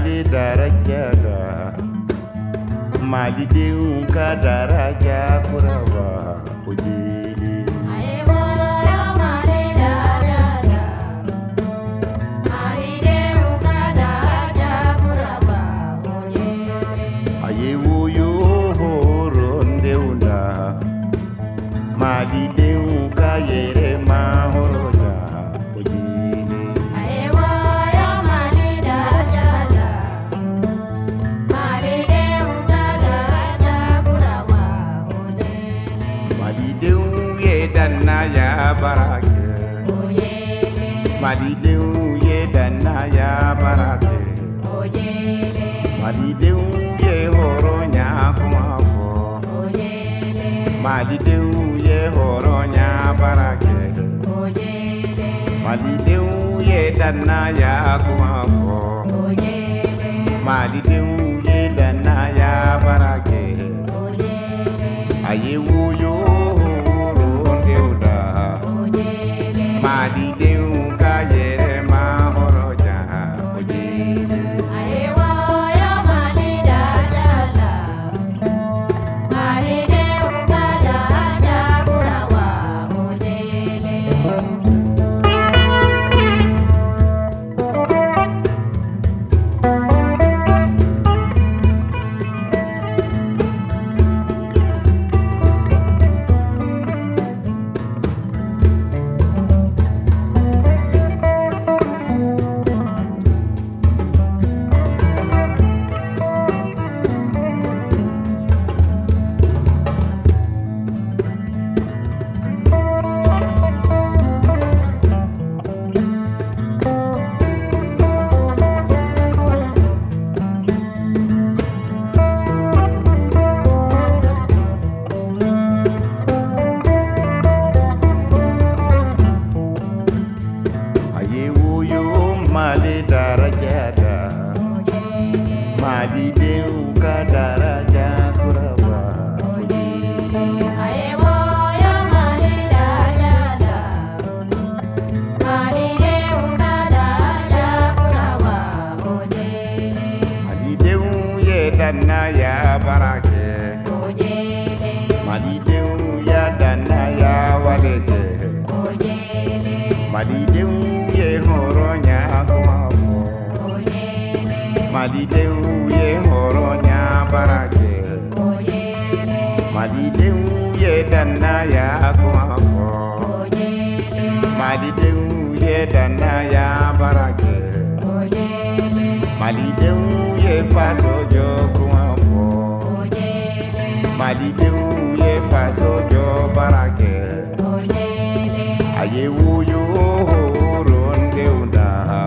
mali daraja la malidenw ka daraja. Kuraba o jeli a ye woyo horondenw la malidenw ka hɔrɔnya dannaya baara kɛ malidenw ye dannaya baara kɛ malidenw ye hɔrɔnya kuma fɔ malidenw ye hɔrɔnya baara kɛ malidenw ye dannaya kuma fɔ malidenw ye dannaya baara kɛ a ye woyo daraja da malidenw ka daraja kuraba. Malidenw ye dannaya baara kɛ malidenw ya dannaya wale malidewu ye họrọ nya bara gị malidewu ye danna ya kụ Oyele. malidewu ye danna ya barake. Oyele. malidewu ye faso jọ kụ afọ malidewu ye faso jọ bara gị ayewu yo horo ndị Oyele. ha